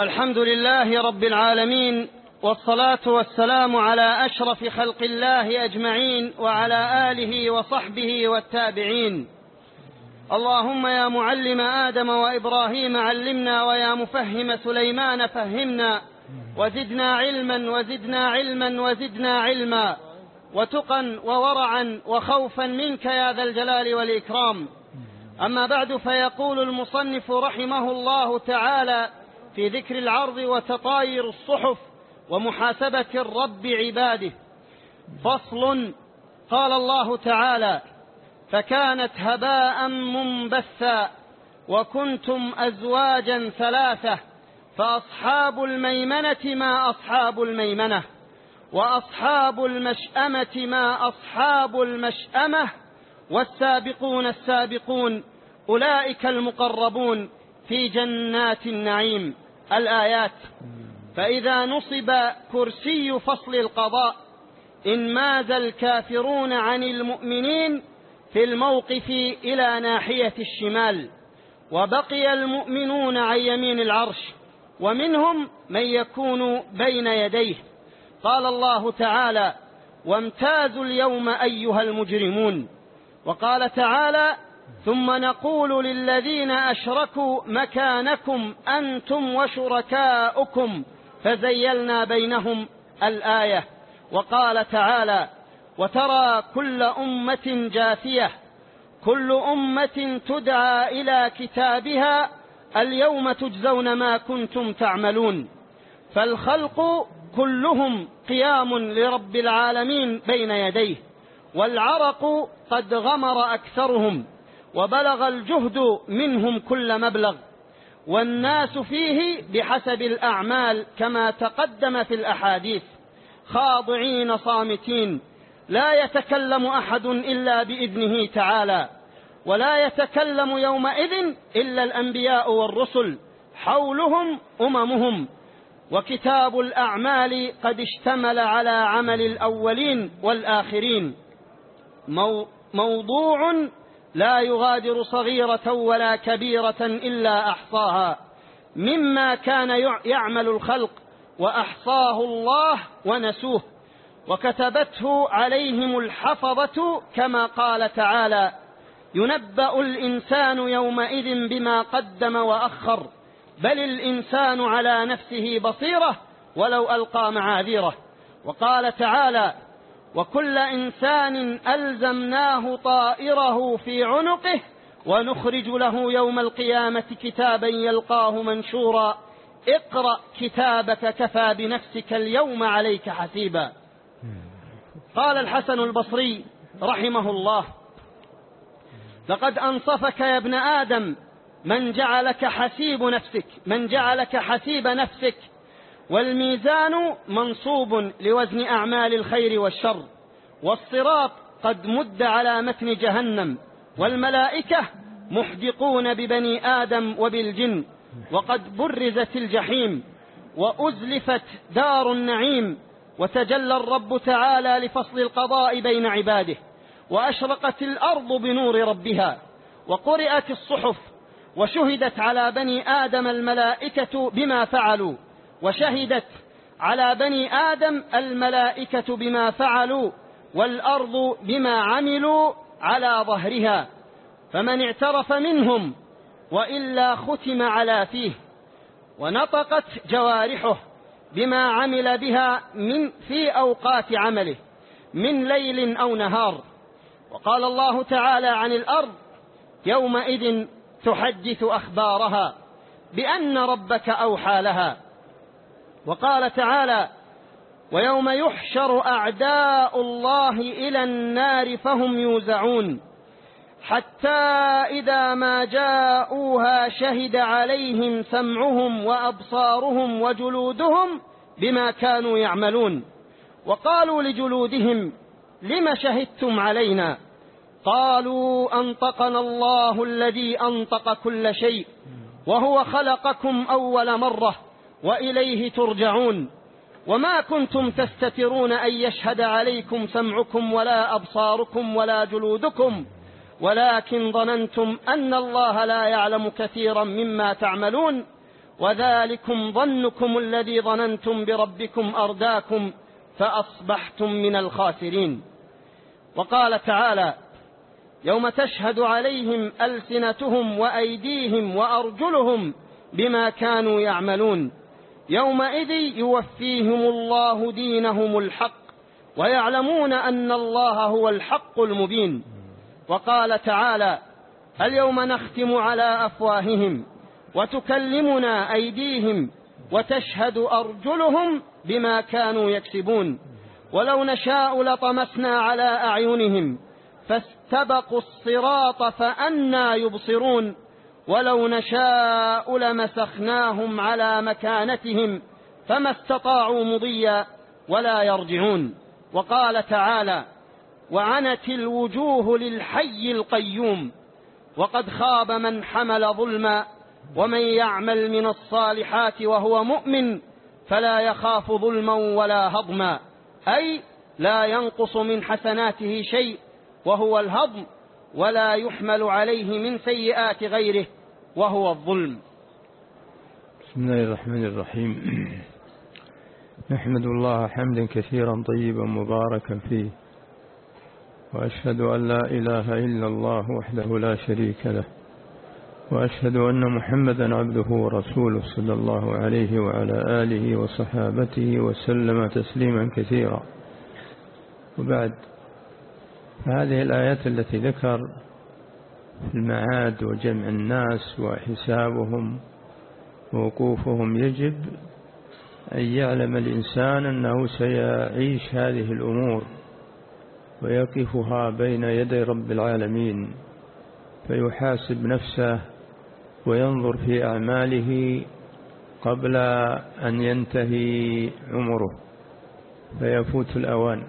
الحمد لله رب العالمين والصلاة والسلام على أشرف خلق الله أجمعين وعلى آله وصحبه والتابعين. اللهم يا معلم آدم وإبراهيم علمنا ويا مفهم سليمان فهمنا وزدنا علما وزدنا علما وزدنا علما وتقا وورعا وخوفا منك يا ذا الجلال والإكرام. أما بعد فيقول المصنف رحمه الله تعالى في ذكر العرض وتطاير الصحف ومحاسبة الرب عباده. فصل قال الله تعالى فكانت هباء منبثا وكنتم أزواجا ثلاثة فأصحاب الميمنة ما أصحاب الميمنة وأصحاب المشأمة ما أصحاب المشأمة والسابقون السابقون أولئك المقربون في جنات النعيم. الآيات. فإذا نصب كرسي فصل القضاء إن ماز الكافرون عن المؤمنين في الموقف إلى ناحية الشمال. وبقي المؤمنون عن يمين العرش ومنهم من يكون بين يديه. قال الله تعالى وامتازوا اليوم أيها المجرمون وقال تعالى ثم نقول للذين أشركوا مكانكم أنتم وشركاؤكم فزيلنا بينهم الآية. وقال تعالى وترى كل أمة جاثية كل أمة تدعى إلى كتابها اليوم تجزون ما كنتم تعملون. فالخلق كلهم قيام لرب العالمين بين يديه والعرق قد غمر أكثرهم. وبلغ الجهد منهم كل مبلغ والناس فيه بحسب الأعمال كما تقدم في الأحاديث. خاضعين صامتين. لا يتكلم أحد إلا بإذنه تعالى. ولا يتكلم يومئذ إلا الأنبياء والرسل. حولهم أممهم. وكتاب الأعمال قد اشتمل على عمل الأولين والآخرين. موضوع لا يغادر صغيرة ولا كبيرة إلا أحصاها. مما كان يعمل الخلق وأحصاه الله ونسوه. وكتبته عليهم الحفظة كما قال تعالى ينبأ الإنسان يومئذ بما قدم وأخر بل الإنسان على نفسه بصيرة ولو ألقى معاذيره. وقال تعالى وكل إنسان ألزمناه طائره في عنقه ونخرج له يوم القيامة كتابا يلقاه منشورا. اقرأ كتابك كفى بنفسك اليوم عليك حسيبا. قال الحسن البصري رحمه الله لقد أنصفك يا ابن آدم من جعلك حسيب نفسك من جعلك حسيب نفسك والميزان منصوب لوزن أعمال الخير والشر والصراط قد مد على متن جهنم والملائكة محدقون ببني آدم وبالجن وقد برزت الجحيم وأزلفت دار النعيم وتجلى الرب تعالى لفصل القضاء بين عباده وأشرقت الأرض بنور ربها وقرأت الصحف وشهدت على بني آدم الملائكة بما فعلوا. وشهدت على بني آدم الملائكة بما فعلوا والأرض بما عملوا على ظهرها فمن اعترف منهم وإلا ختم على فيه ونطقت جوارحه بما عمل بها من في أوقات عمله من ليل أو نهار. وقال الله تعالى عن الأرض يومئذ تحدث أخبارها بأن ربك أوحى لها. وقال تعالى ويوم يحشر أعداء الله إلى النار فهم يوزعون حتى إذا ما جاءوها شهد عليهم سمعهم وأبصارهم وجلودهم بما كانوا يعملون. وقالوا لجلودهم لم شهدتم علينا؟ قالوا أنطقنا الله الذي أنطق كل شيء وهو خلقكم أول مرة. وإليه ترجعون. وما كنتم تستترون أن يشهد عليكم سمعكم ولا أبصاركم ولا جلودكم. ولكن ظننتم أن الله لا يعلم كثيرا مما تعملون. وذلكم ظنكم الذي ظننتم بربكم أرداكم فأصبحتم من الخاسرين. وقال تعالى يوم تشهد عليهم ألسنتهم وأيديهم وأرجلهم بما كانوا يعملون. يومئذ يوفيهم الله دينهم الحق ويعلمون أن الله هو الحق المبين. وقال تعالى اليوم نختم على أفواههم وتكلمنا أيديهم وتشهد أرجلهم بما كانوا يكسبون. ولو نشاء لطمسنا على أعينهم فاستبقوا الصراط فأنا يبصرون. ولو نشاء لمسخناهم على مكانتهم فما استطاعوا مضيا ولا يرجعون. وقال تعالى وعنت الوجوه للحي القيوم وقد خاب من حمل ظلما ومن يعمل من الصالحات وهو مؤمن فلا يخاف ظلما ولا هضما. أي لا ينقص من حسناته شيء وهو الهضم ولا يحمل عليه من سيئات غيره. وهو الظلم. بسم الله الرحمن الرحيم. نحمد الله حمدا كثيرا طيبا مباركا فيه وأشهد أن لا إله إلا الله وحده لا شريك له وأشهد أن محمدا عبده ورسوله صلى الله عليه وعلى آله وصحابته وسلم تسليما كثيرا. وبعد هذه الآيات التي ذكر المعاد وجمع الناس وحسابهم ووقوفهم يجب أن يعلم الإنسان أنه سيعيش هذه الأمور ويقفها بين يدي رب العالمين فيحاسب نفسه وينظر في أعماله قبل أن ينتهي عمره فيفوت الأوان.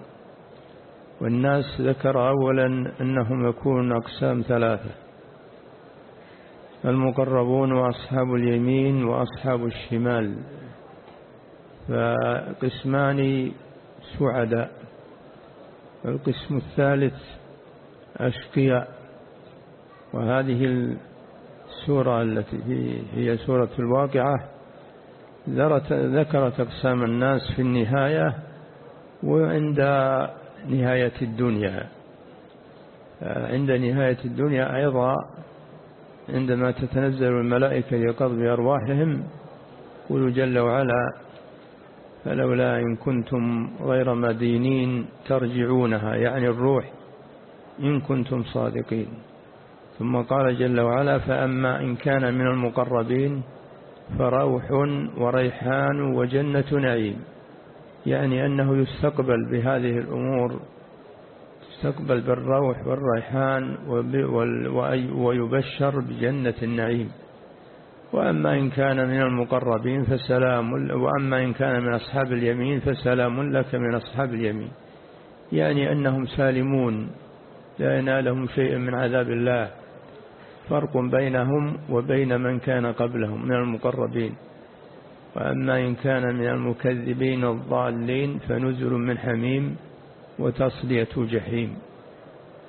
والناس ذكر أولا أنهم يكون أقسام ثلاثة المقربون وأصحاب اليمين وأصحاب الشمال. فقسمان سعداء القسم الثالث أشقياء. وهذه السورة التي هي سورة الواقعة ذكرت أقسام الناس في النهاية وعند نهاية الدنيا. عند نهاية الدنيا أيضا عندما تتنزل الملائكة لقبض أرواحهم قل جل وعلا فلولا إن كنتم غير مدينين ترجعونها. يعني الروح إن كنتم صادقين. ثم قال جل وعلا فأما إن كان من المقربين فروح وريحان وجنة نعيم. يعني أنه يستقبل بهذه الأمور يستقبل بالروح والريحان ويبشر بجنة النعيم. وأما إن كان من المقربين فسلام وأما إن كان من أصحاب اليمين فسلام لك من أصحاب اليمين. يعني أنهم سالمون لا ينالهم شيء من عذاب الله. فرق بينهم وبين من كان قبلهم من المقربين. وأما إن كان من المكذبين الضالين فنزل من حميم وتصلية جحيم.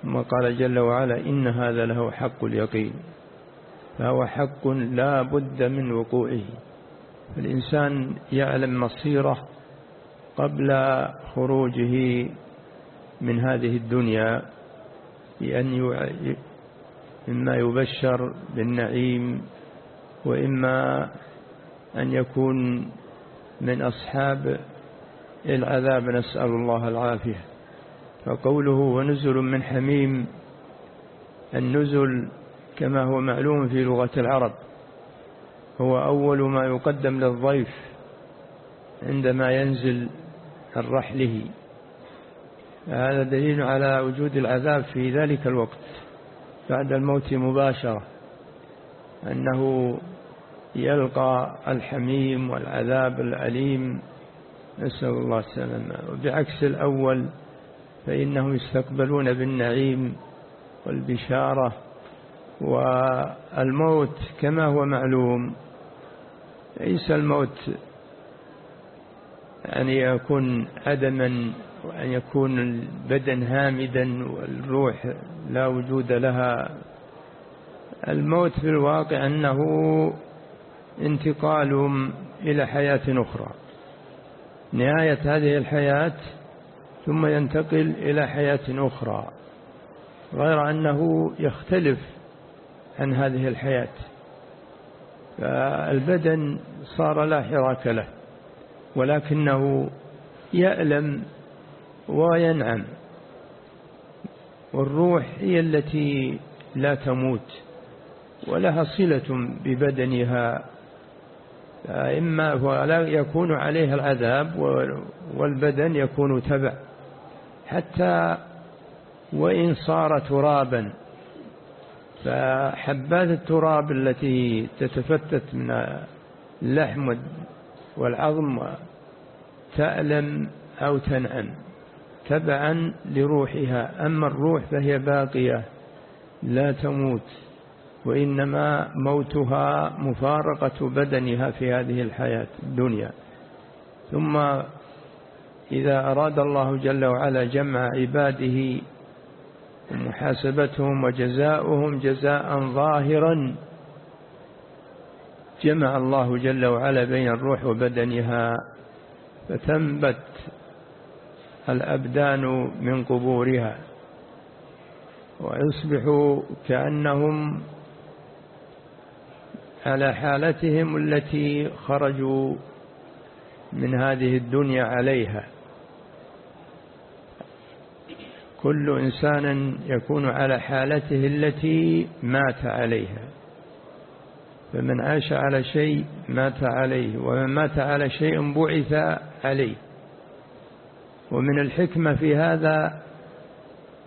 ثم قال جل وعلا إن هذا له حق اليقين. فهو حق لا بد من وقوعه. الإنسان يعلم مصيره قبل خروجه من هذه الدنيا بأن إما يبشر بالنعيم وإما أن يكون من أصحاب العذاب نسأل الله العافية. فقوله ونزل من حميم النزل كما هو معلوم في لغة العرب هو أول ما يقدم للضيف عندما ينزل الرحله هذا دليل على وجود العذاب في ذلك الوقت بعد الموت مباشرة أنه يلقى الحميم والعذاب الأليم. نسأل الله السلامة. وبعكس الأول فإنهم يستقبلون بالنعيم والبشارة والموت كما هو معلوم. ليس الموت أن يكون عدما وأن يكون البدن هامدا والروح لا وجود لها. الموت في الواقع أنه انتقالهم إلى حياة أخرى. نهاية هذه الحياة ثم ينتقل إلى حياة أخرى غير أنه يختلف عن هذه الحياة. فالبدن صار لا حراك له ولكنه يألم وينعم والروح هي التي لا تموت ولها صلة ببدنها إما يكون عليها العذاب والبدن يكون تبع. حتى وإن صار ترابا فحبات التراب التي تتفتت من اللحم والعظم تألم أو تنعم تبعا لروحها. أما الروح فهي باقية لا تموت. وإنما موتها مفارقة بدنها في هذه الحياة الدنيا. ثم إذا أراد الله جل وعلا جمع عباده ومحاسبتهم وجزاؤهم جزاء ظاهرا جمع الله جل وعلا بين الروح وبدنها فتنبت الأبدان من قبورها ويصبحوا كأنهم على حالتهم التي خرجوا من هذه الدنيا عليها. كل إنسان يكون على حالته التي مات عليها. فمن عاش على شيء مات عليه ومن مات على شيء بعث عليه. ومن الحكمة في هذا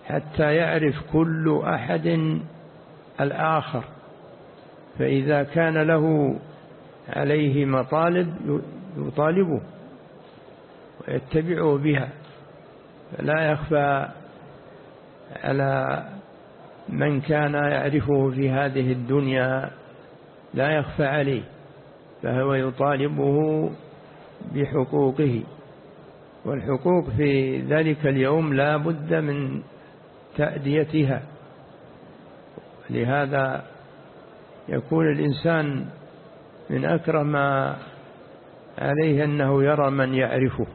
حتى يعرف كل أحد الآخر. فإذا كان له عليه مطالب يطالبه ويتبعه بها فلا يخفى على من كان يعرفه في هذه الدنيا لا يخفى عليه فهو يطالبه بحقوقه. والحقوق في ذلك اليوم لا بد من تأديتها. لهذا يكون الإنسان من أكرم عليه أنه يرى من يعرفه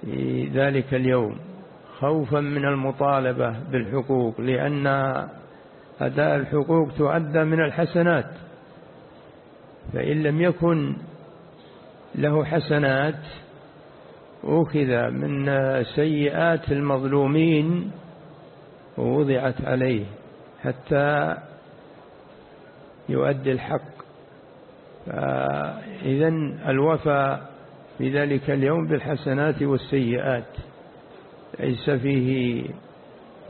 في ذلك اليوم خوفا من المطالبة بالحقوق لأن أداء الحقوق تؤدى من الحسنات. فإن لم يكن له حسنات أخذ من سيئات المظلومين ووضعت عليه حتى يؤدي الحق. فإذا الوفاء في ذلك اليوم بالحسنات والسيئات. ليس فيه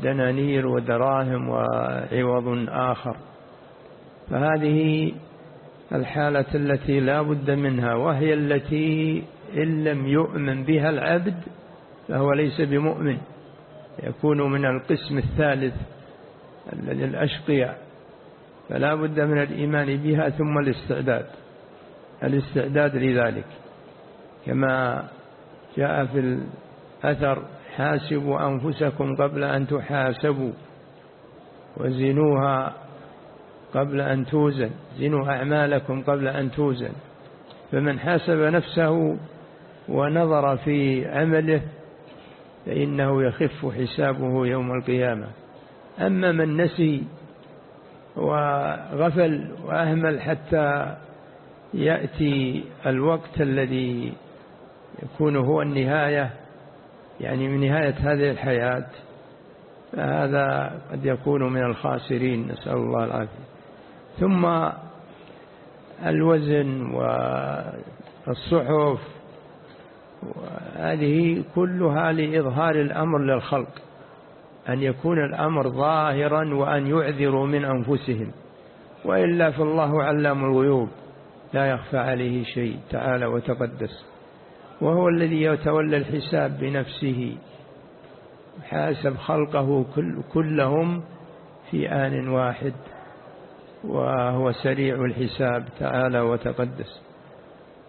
دنانير ودراهم وعوض آخر. فهذه الحالة التي لا بد منها وهي التي إن لم يؤمن بها العبد فهو ليس بمؤمن. يكون من القسم الثالث الذي الأشقياء. فلا بد من الإيمان بها ثم الاستعداد الاستعداد لذلك. كما جاء في الأثر حاسبوا أنفسكم قبل أن تحاسبوا وزنوها قبل أن توزن زنوا أعمالكم قبل أن توزن. فمن حاسب نفسه ونظر في عمله فإنه يخف حسابه يوم القيامة. أما من نسي وغفل وأهمل حتى يأتي الوقت الذي يكون هو النهاية يعني من نهاية هذه الحياة. فهذا قد يكون من الخاسرين نسأل الله العافية. ثم الوزن والصحف هذه كلها لإظهار الأمر للخلق. أن يكون الأمر ظاهرا وأن يعذروا من أنفسهم. وإلا فالله علام الغيوب. لا يخفى عليه شيء. تعالى وتقدس. وهو الذي يتولى الحساب بنفسه. حاسب خلقه كل كلهم في آن واحد. وهو سريع الحساب. تعالى وتقدس.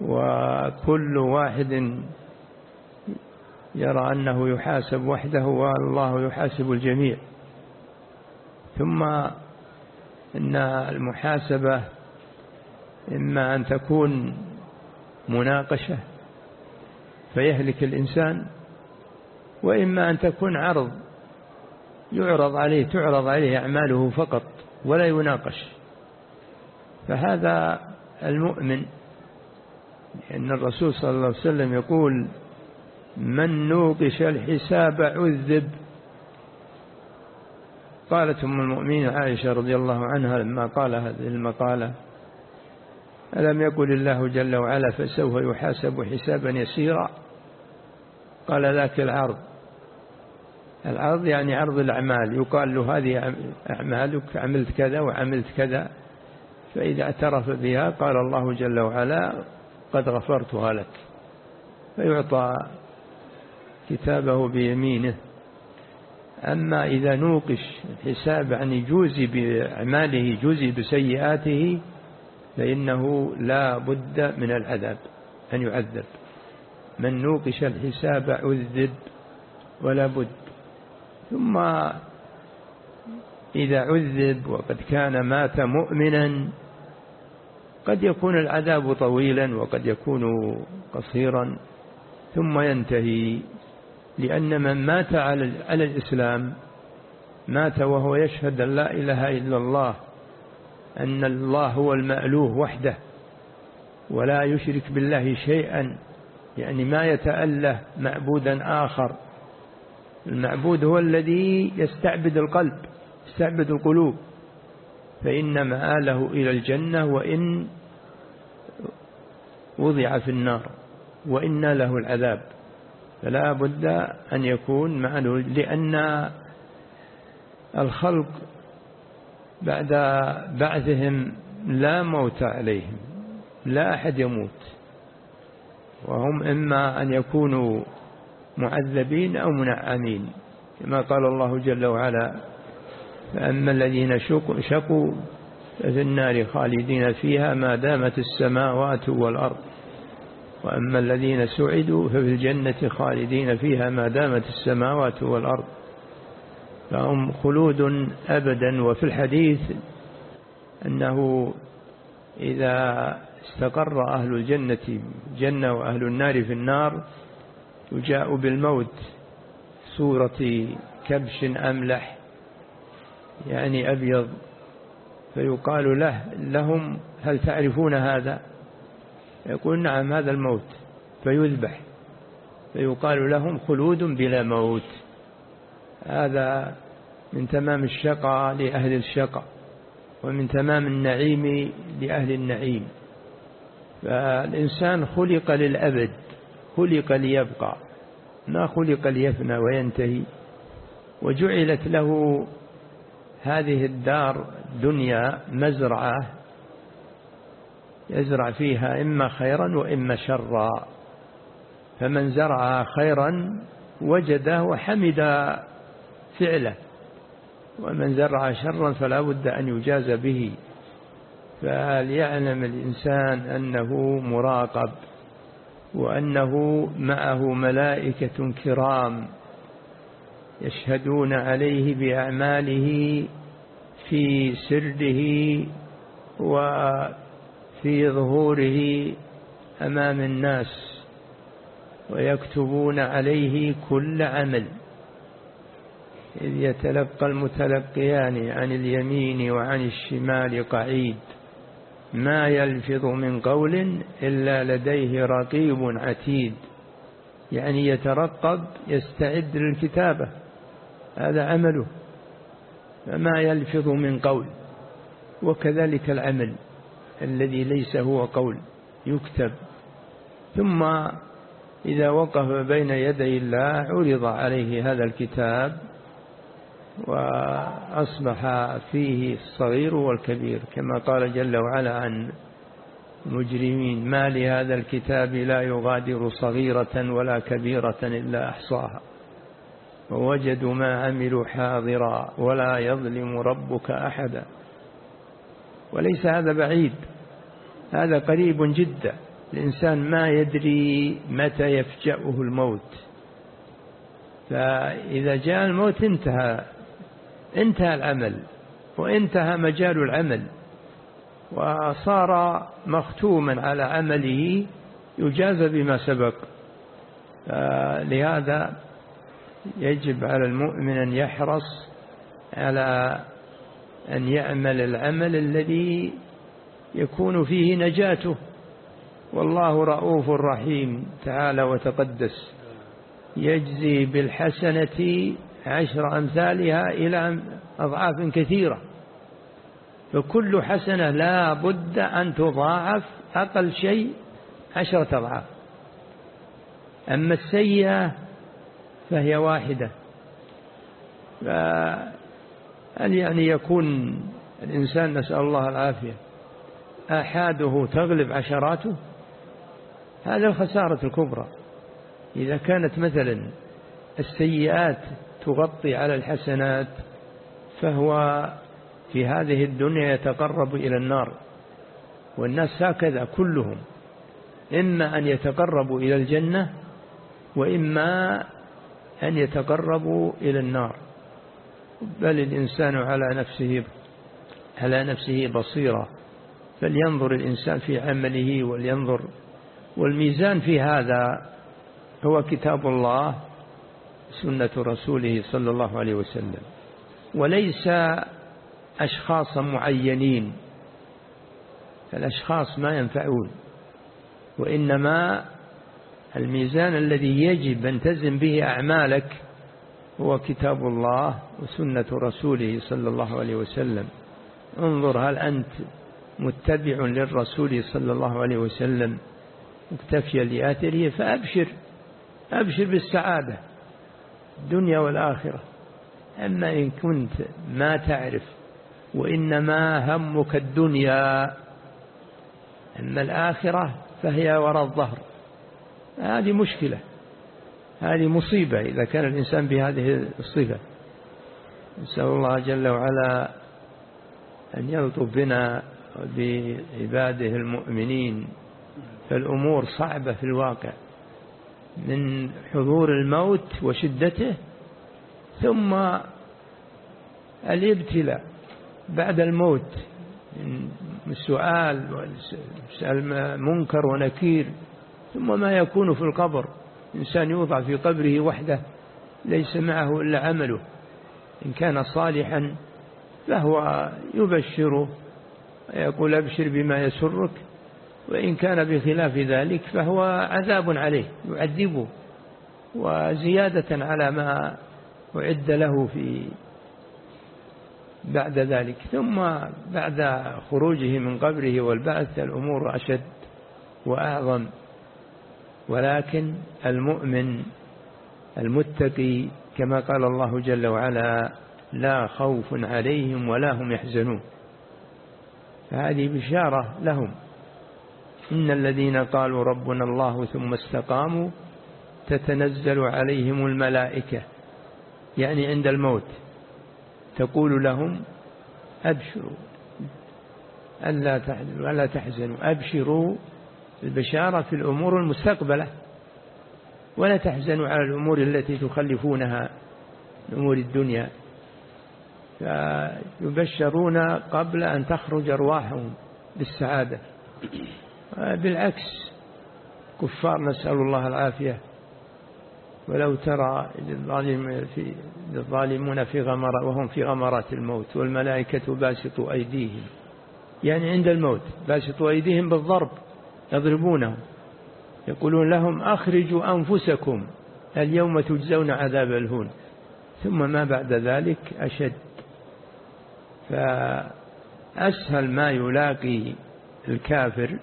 وكل واحد يرى أنه يحاسب وحده والله يحاسب الجميع. ثم إن المحاسبة إما أن تكون مناقشة فيهلك الإنسان وإما أن تكون عرض يعرض عليه تعرض عليه أعماله فقط ولا يناقش. فهذا المؤمن لأن الرسول صلى الله عليه وسلم يقول من نوقش الحساب عذب. قالت أم المؤمنين عائشة رضي الله عنها لما قال هذه المقالة ألم يقل الله جل وعلا فسوف يحاسب حسابا يسيرا؟ قال ذاك العرض. العرض يعني عرض الأعمال. يقال له هذه أعمالك عملت كذا وعملت كذا فإذا اعترف بها قال الله جل وعلا قد غفرتها لك. فيعطى كتابه بيمينه. أما إذا نوقش الحساب يعني جوزي بأعماله جوزي بسيئاته فإنه لا بد من العذاب أن يعذب. من نوقش الحساب عذب ولا بد. ثم إذا عذب وقد كان مات مؤمنا قد يكون العذاب طويلا وقد يكون قصيرا ثم ينتهي. لأن من مات على الإسلام مات وهو يشهد أن لا إله إلا الله أن الله هو المألوه وحده ولا يشرك بالله شيئا يعني ما يتأله معبودا آخر. المعبود هو الذي يستعبد القلب يستعبد القلوب. فإن مآله إلى الجنة وإن وضع في النار وإن له العذاب. فلا بد أن يكون معنه لأن الخلق بعد بعثهم لا موت عليهم لا أحد يموت. وهم إما أن يكونوا معذبين أو منعمين كما قال الله جل وعلا فأما الذين شقوا ففي النار خالدين فيها ما دامت السماوات والأرض. وأما الذين سعدوا ففي الجنة خالدين فيها ما دامت السماوات والأرض. فهم خلود أبدا وفي الحديث أنه إذا استقر أهل الجنة جنة وأهل النار في النار يجاء بالموت صورة كبش أملح يعني أبيض فيقال له لهم هل تعرفون هذا؟ يقول نعم هذا الموت فيذبح فيقال لهم خلود بلا موت. هذا من تمام الشقاء لأهل الشقاء ومن تمام النعيم لأهل النعيم. فالإنسان خلق للأبد خلق ليبقى ما خلق ليفنى وينتهي. وجعلت له هذه الدار دنيا مزرعة يزرع فيها إما خيرا وإما شرا. فمن زرع خيرا وجده وحمد فعله ومن زرع شرا فلا بد أن يجاز به. فليعلم الإنسان أنه مراقب وأنه معه ملائكة كرام يشهدون عليه بأعماله في سرده وفي ظهوره أمام الناس ويكتبون عليه كل عمل. إذ يتلقى المتلقيان عن اليمين وعن الشمال قعيد. ما يلفظ من قول إلا لديه رقيب عتيد. يعني يترقب يستعد للكتابة. هذا عمله. فما يلفظ من قول. وكذلك العمل. الذي ليس هو قول يكتب. ثم إذا وقف بين يدي الله عرض عليه هذا الكتاب وأصبح فيه الصغير والكبير كما قال جل وعلا عن مجرمين ما لهذا الكتاب لا يغادر صغيرة ولا كبيرة إلا أحصاها ووجدوا ما عملوا حاضرا ولا يظلم ربك أحدا. وليس هذا بعيد. هذا قريب جدا. الإنسان ما يدري متى يفجأه الموت. فإذا جاء الموت انتهى انتهى العمل وانتهى مجال العمل. وصار مختوما على عمله يجازى بما سبق. لهذا يجب على المؤمن أن يحرص على أن يعمل العمل الذي يكون فيه نجاته. والله رؤوف رحيم تعالى وتقدس. يجزي بالحسنة عشر أمثالها إلى أضعاف كثيرة. فكل حسنة لا بد أن تضاعف أقل شيء عشرة أضعاف. أما السيئة فهي واحدة. هل يعني يكون الإنسان نسأل الله العافية آحاده تغلب عشراته هذا الخسارة الكبرى. إذا كانت مثلا السيئات تغطي على الحسنات فهو في هذه الدنيا يتقرب إلى النار. والناس هكذا كلهم إما أن يتقربوا إلى الجنة وإما أن يتقربوا إلى النار. بل الإنسان على نفسه على نفسه بصيرة فلينظر الإنسان في عمله ولينظر. والميزان في هذا هو كتاب الله سنة رسوله صلى الله عليه وسلم. وليس أشخاص معينين الأشخاص ما ينفعون. وإنما الميزان الذي يجب أن تزن به أعمالك هو كتاب الله وسنة رسوله صلى الله عليه وسلم. انظر هل أنت متبع للرسول صلى الله عليه وسلم؟ مكتفيا لآثره فأبشر. أبشر بالسعادة. الدنيا والآخرة. أما إن كنت ما تعرف وإنما همك الدنيا. أما الآخرة فهي وراء الظهر. هذه مشكلة. هذه مصيبة إذا كان الإنسان بهذه الصفة. نسأل الله جل وعلا أن يلطف بنا بعباده المؤمنين. فالأمور صعبة في الواقع. من حضور الموت وشدته ثم الابتلاء بعد الموت. من السؤال منكر ونكير ثم ما يكون في القبر. إنسان يوضع في قبره وحده ليس معه إلا عمله. إن كان صالحا فهو يبشره يقول أبشر بما يسرك وإن كان بخلاف ذلك فهو عذاب عليه يعذبه وزيادة على ما أعد له في بعد ذلك. ثم بعد خروجه من قبره والبعث الأمور أشد وأعظم. ولكن المؤمن المتقي كما قال الله جل وعلا لا خوف عليهم ولا هم يحزنون. فهذه بشارة لهم. إن الذين قالوا ربنا الله ثم استقاموا تتنزل عليهم الملائكة يعني عند الموت تقول لهم أبشروا ألا تحزنوا أبشروا البشارة في الأمور المستقبلة. ولا تحزنوا على الأمور التي تخلفونها أمور الدنيا. فيبشرون قبل أن تخرج أرواحهم بالسعادة. بالعكس كفار نسأل الله العافية. ولو ترى الظالم في الظالمون في غمر وهم في غمرات الموت والملائكة باسطوا أيديهم. يعني عند الموت باسطوا أيديهم بالضرب. يضربونهم. يقولون لهم أخرجوا أنفسكم اليوم تجزون عذاب الهون. ثم ما بعد ذلك أشد. فأسهل ما يلاقي الكافر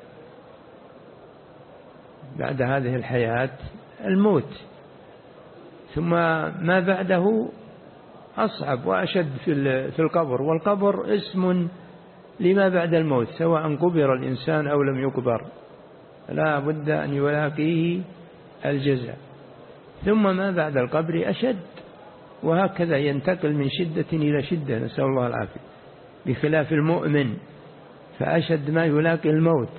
بعد هذه الحياة الموت. ثم ما بعده أصعب وأشد في القبر. والقبر اسم لما بعد الموت سواء قبر الإنسان أو لم يقبر. لا بد أن يلاقيه الجزاء. ثم ما بعد القبر أشد وهكذا ينتقل من شدة إلى شدة نسأل الله العافية بخلاف المؤمن فأشد ما يلاقي الموت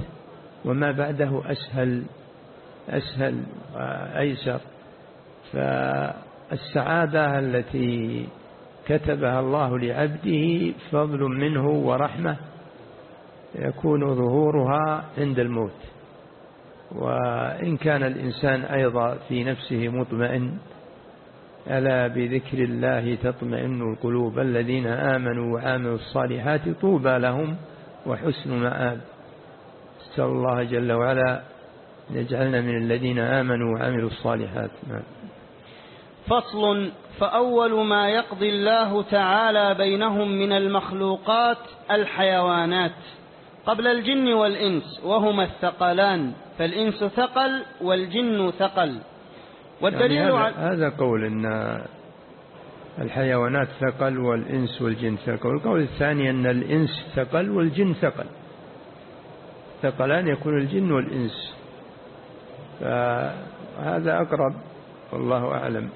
وما بعده أسهل أسهل وأيسر فالسعادة التي كتبها الله لعبده فضل منه ورحمة يكون ظهورها عند الموت. وإن كان الإنسان أيضا في نفسه مطمئن ألا بذكر الله تطمئن القلوب؟ الذين آمنوا وعاملوا الصالحات طوبى لهم وحسن مآب. اسأل الله جل وعلا يجعلنا من الذين آمنوا وعملوا الصالحات. نعم. فصل فأول ما يقضي الله تعالى بينهم من المخلوقات الحيوانات. قبل الجن والإنس وهما الثقلان فالإنس ثقل والجن ثقل. والدليل يعني هذا, هذا قول أن الحيوانات ثقل والإنس والجن ثقل. والقول الثاني أن الإنس ثقل والجن ثقل. ثقلان يكون الجن والإنس. فهذا أقرب والله أعلم.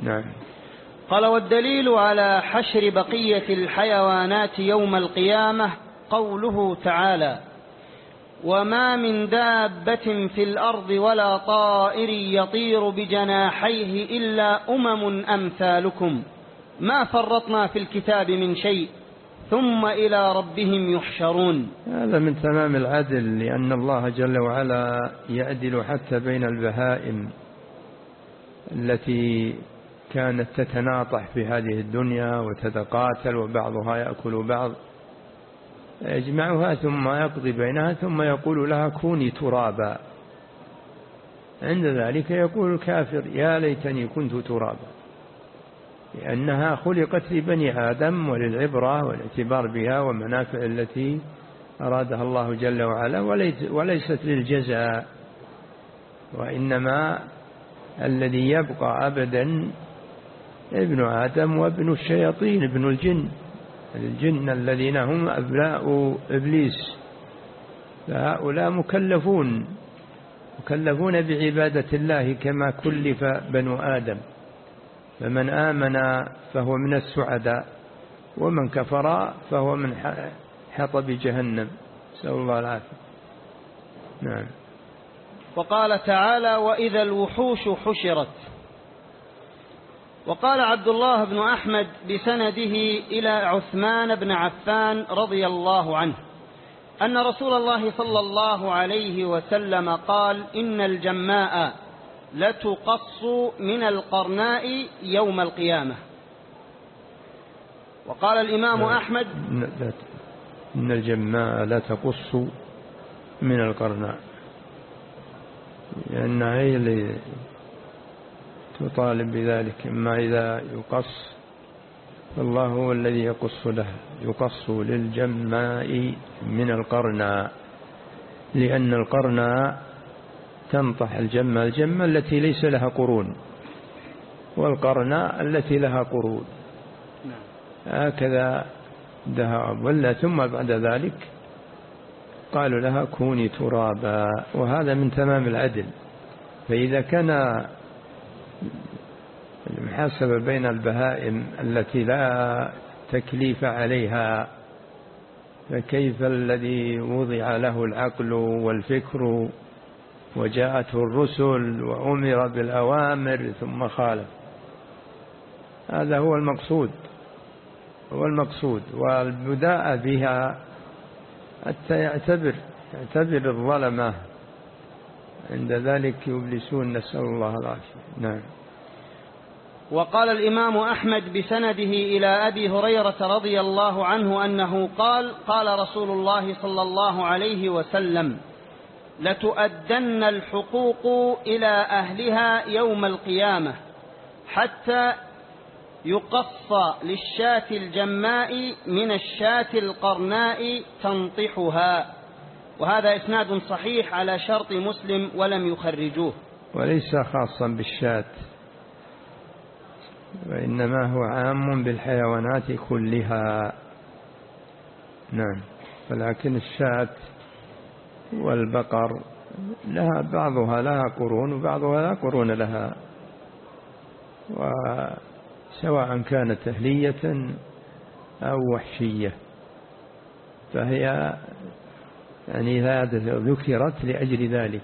نعم. قال والدليل على حشر بقية الحيوانات يوم القيامة قوله تعالى وما من دابة في الأرض ولا طائر يطير بجناحيه إلا أمم أمثالكم ما فرطنا في الكتاب من شيء ثم إلى ربهم يحشرون. هذا من تمام العدل لأن الله جل وعلا يعدل حتى بين البهائم التي كانت تتناطح في هذه الدنيا وتتقاتل وبعضها يأكل بعض. يجمعها ثم يقضي بينها ثم يقول لها كوني ترابا. عند ذلك يقول الكافر يا ليتني كنت ترابا. لأنها خلقت لبني آدم وللعبرة والاعتبار بها والمنافع التي أرادها الله جل وعلا وليست للجزاء. وإنما الذي يبقى أبدا ابن آدم وابن الشياطين ابن الجن. الجن الذين هم أبناء إبليس فهؤلاء مكلفون مكلفون بعبادة الله كما كلف بنو آدم. فمن آمن فهو من السعداء ومن كفر فهو من حطب جهنم. نسأل الله العافية. نعم. وقال تعالى وإذا الوحوش حشرت. وقال عبد الله بن أحمد بسنده إلى عثمان بن عفان رضي الله عنه أن رسول الله صلى الله عليه وسلم قال إن الجماء لتقص من القرناء يوم القيامة. وقال الإمام أحمد إن الجماء لا تقص من القرناء. لأنها هي اللي تطالب بذلك إما إذا يقص فالله هو الذي يقص له يقص للجماء من القرناء لأن القرناء تنطح الجمة الجمة التي ليس لها قرون والقرناء التي لها قرون. هكذا ذهب. ولا ثم بعد ذلك قالوا لها كوني ترابا وهذا من تمام العدل. فإذا كان المحاسبة بين البهائم التي لا تكليف عليها فكيف الذي وضع له العقل والفكر وجاءته الرسل وأمر بالأوامر ثم خالف؟ هذا هو المقصود هو المقصود والبداء بها حتى يعتبر يعتبر الظلمة. عند ذلك يبلسون نسأل الله العافية. نعم. وقال الإمام أحمد بسنده إلى أبي هريرة رضي الله عنه أنه قال قال رسول الله صلى الله عليه وسلم لتؤدن الحقوق إلى أهلها يوم القيامة حتى يقص للشاة الجماء من الشاة القرناء تنطحها. وهذا إسناد صحيح على شرط مسلم ولم يخرجوه. وليس خاصا بالشاة وإنما هو عام بالحيوانات كلها. نعم ولكن الشاة والبقر لها بعضها لها قرون وبعضها لا قرون لها. وسواء كانت أهلية أو وحشية فهي يعني ذكرت لأجل ذلك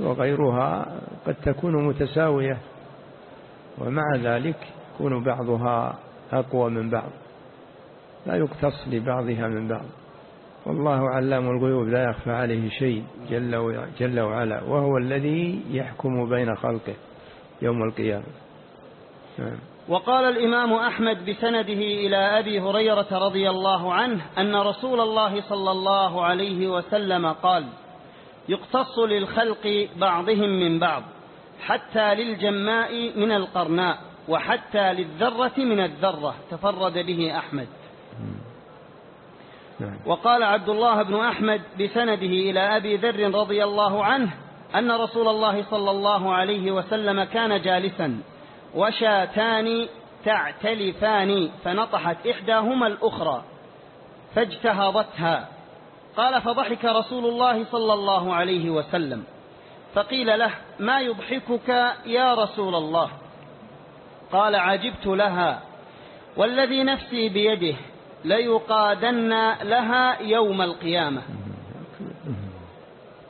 وغيرها قد تكون متساوية ومع ذلك يكون بعضها أقوى من بعض لا يقتص لبعضها من بعض والله علام الغيوب لا يخفى عليه شيء جل, وعلا وهو الذي يحكم بين خلقه يوم القيامة. وقال الإمام أحمد بسنده إلى أبي هريرة رضي الله عنه أن رسول الله صلى الله عليه وسلم قال يقتص للخلق بعضهم من بعض حتى للجماء من القرناء وحتى للذرة من الذرة تفرد به أحمد. نعم. وقال عبد الله بن أحمد بسنده إلى أبي ذر رضي الله عنه أن رسول الله صلى الله عليه وسلم كان جالسا وشاتان تعتلفان فنطحت إحداهما الأخرى فاجتهضتها. قال فضحك رسول الله صلى الله عليه وسلم. فقيل له ما يضحكك يا رسول الله؟ قال عجبت لها والذي نفسي بيده ليقادن لها يوم القيامة.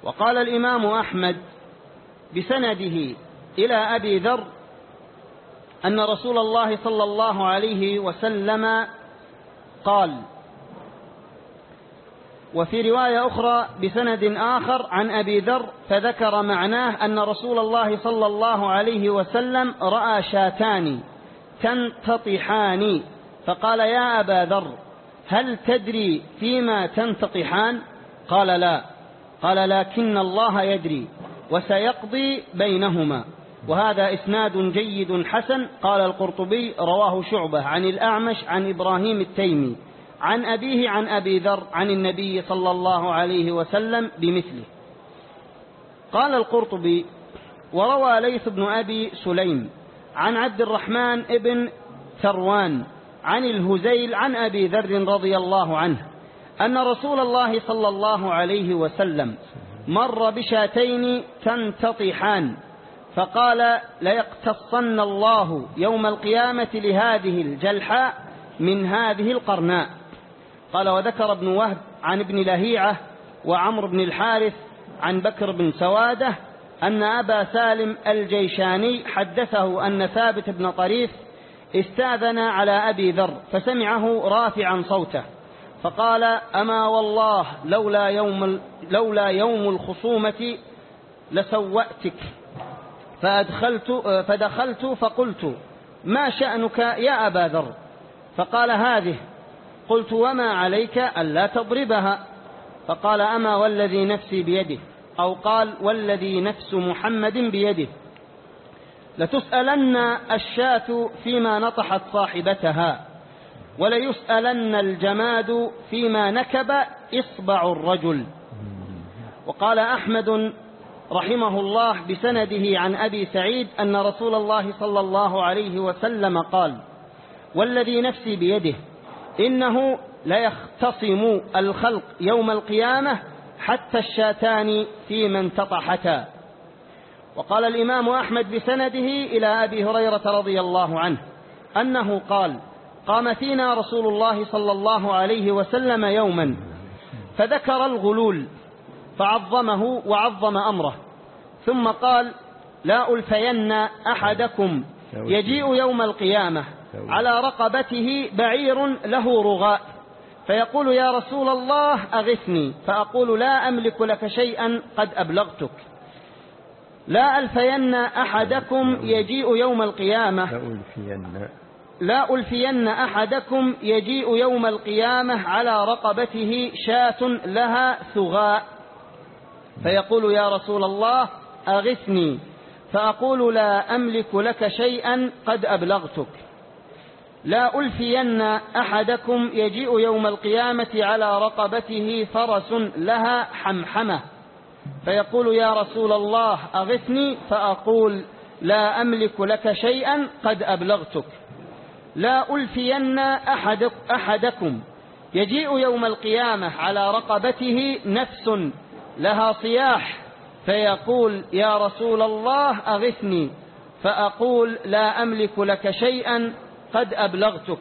وقال الإمام أحمد بسنده إلى أبي ذر أن رسول الله صلى الله عليه وسلم قال وفي رواية أخرى بسند آخر عن أبي ذر فذكر معناه أن رسول الله صلى الله عليه وسلم رأى شاتان تنتطحان فقال يا أبا ذر هل تدري فيما تنتطحان؟ قال لا قال لكن الله يدري وسيقضي بينهما. وهذا إسناد جيد حسن قال القرطبي رواه شعبة عن الأعمش عن إبراهيم التيمي عن أبيه عن أبي ذر عن النبي صلى الله عليه وسلم بمثله. قال القرطبي وروى ليث بن أبي سليم عن عبد الرحمن ابن ثروان عن الهزيل عن أبي ذر رضي الله عنه أن رسول الله صلى الله عليه وسلم مر بشاتين تنتطحان فقال ليقتصن الله يوم القيامة لهذه الجلحاء من هذه القرناء. قال وذكر ابن وهب عن ابن لهيعة وعمر بن الحارث عن بكر بن سوادة أن أبا سالم الجيشاني حدثه أن ثابت بن طريف استاذن على أبي ذر فسمعه رافعا صوته فقال أما والله لولا يوم, لولا يوم الخصومة لسوأتك. فأدخلت فدخلت فقلت ما شأنك يا أبا ذر؟ فقال هذه قلت وما عليك ألا تضربها. فقال أما والذي نفسي بيده؟ أو قال والذي نفس محمد بيده؟ لتسألن الشاة فيما نطحت صاحبتها وليسألن الجماد فيما نكب إصبع الرجل. وقال أحمد رحمه الله بسنده عن أبي سعيد أن رسول الله صلى الله عليه وسلم قال والذي نفسي بيده إنه ليختصم الخلق يوم القيامة حتى الشاتان في من تطحتا. وقال الإمام أحمد بسنده إلى أبي هريرة رضي الله عنه أنه قال قام فينا رسول الله صلى الله عليه وسلم يوما فذكر الغلول فعظمه وعظم أمره. ثم قال لا ألفين أحدكم يجيء يوم القيامة على رقبته بعير له رغاء فيقول يا رسول الله أغثني فأقول لا أملك لك شيئا قد أبلغتك لا ألفين أحدكم يجيء يوم القيامة لا ألفين أحدكم يجيء يوم القيامة على رقبته شاة لها ثغاء فيقول يا رسول الله أغثني فأقول لا أملك لك شيئا قد أبلغتك. لا ألفين أحدكم يجيء يوم القيامة على رقبته فرس لها حمحمة. فيقول يا رسول الله أغثني فأقول لا أملك لك شيئا قد أبلغتك. لا ألفين أحدك أحدكم يجيء يوم القيامة على رقبته نفس لها صياح فيقول يا رسول الله أغثني. فأقول لا أملك لك شيئا قد أبلغتك.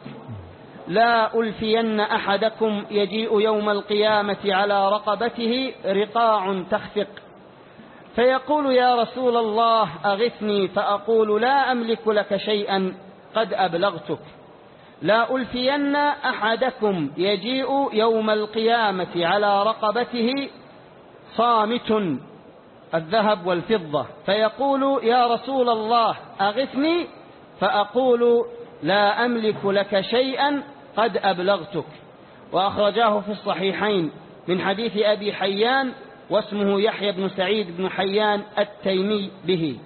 لا ألفين أحدكم يجيء يوم القيامة على رقبته رقاع تخفق. فيقول يا رسول الله أغثني. فأقول لا أملك لك شيئا قد أبلغتك. لا ألفين أحدكم يجيء يوم القيامة على رقبته صامت. الذهب والفضة فيقول يا رسول الله أغثني؟ فأقول لا أملك لك شيئا قد أبلغتك. وأخرجاه في الصحيحين من حديث أبي حيان واسمه يحيى بن سعيد بن حيان التيمي به.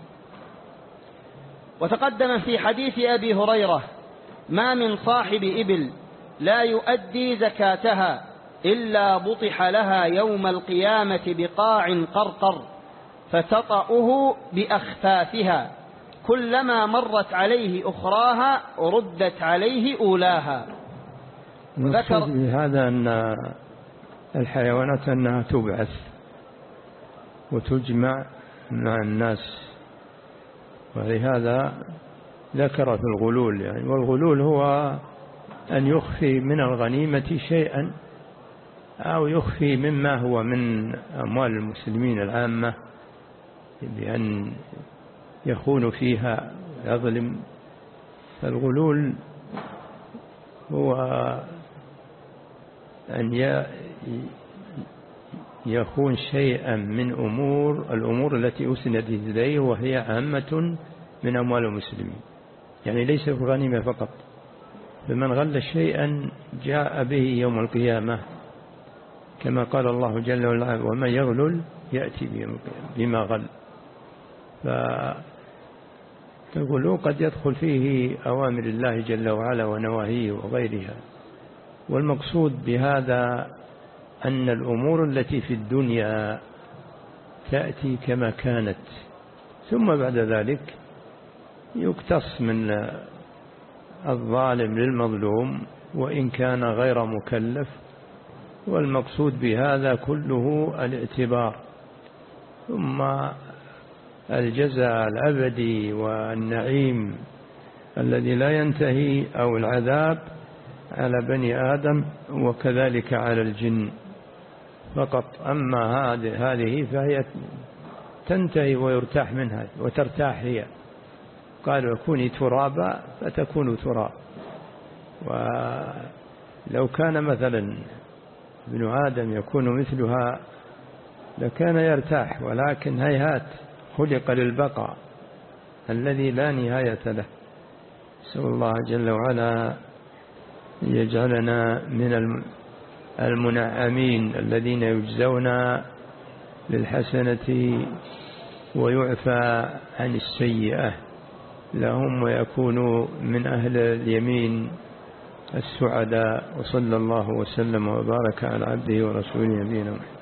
وتقدم في حديث أبي هريرة ما من صاحب إبل لا يؤدي زكاتها إلا بطح لها يوم القيامة بقاع قرقر. فتطأه بأخفافها. كلما مرت عليه أخراها ردت عليه أولاها. ذكر هذا أن الحيوانات أنها تبعث وتجمع مع الناس. ولهذا ذكر في الغلول يعني. والغلول هو أن يخفي من الغنيمة شيئا أو يخفي مما هو من أموال المسلمين العامة. بأن يخون فيها يظلم. فالغلول هو أن يخون شيئا من أمور الأمور التي أسندت إليه وهي عامة من أموال المسلمين. يعني ليس في الغنيمة فقط. فمن غل شيئا جاء به يوم القيامة كما قال الله جل وعلا ومن يغلل يأتي بما غل. فالغلو قد يدخل فيه أوامر الله جل وعلا ونواهيه وغيرها. والمقصود بهذا أن الأمور التي في الدنيا تأتي كما كانت. ثم بعد ذلك يقتص من الظالم للمظلوم وإن كان غير مكلف. والمقصود بهذا كله الاعتبار. ثم الجزاء الأبدي والنعيم الذي لا ينتهي أو العذاب على بني آدم وكذلك على الجن. فقط أما هذه فهي تنتهي ويرتاح منها وترتاح هي. قالوا كوني ترابا فتكون تراب. ولو كان مثلا ابن آدم يكون مثلها لكان يرتاح ولكن هيهات خلق للبقاء الذي لا نهاية له. نسأل الله جل وعلا يجعلنا من المنعمين الذين يجزون للحسنة ويعفى عن السيئة لهم ويكونوا من أهل اليمين السعداء. وصلى الله وسلم وبارك على عبده ورسوله نبينا محمد.